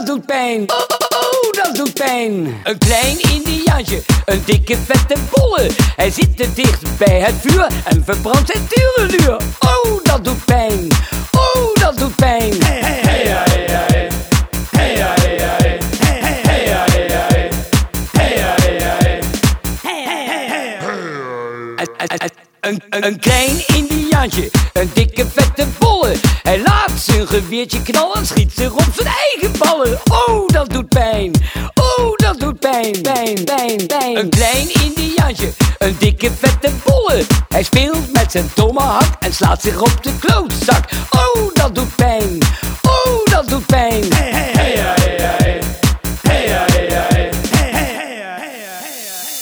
dat doet pijn. Oh, oh, oh, dat doet pijn. Een klein indiaantje, een dikke vette bolle. Hij zit te dicht bij het vuur en verbrandt zijn tureluur. Oh, dat doet pijn. Oh, dat doet pijn. Een, een, een klein indiaantje, een dikke vette bolle. Hij laat zijn geweertje knallen, schiet zich op zijn eigen Oh, dat doet pijn. Oh, dat doet pijn, pijn, pijn, pijn. Een klein indiaantje, een dikke vette bolle. Hij speelt met zijn tomahawk en slaat zich op de klootzak.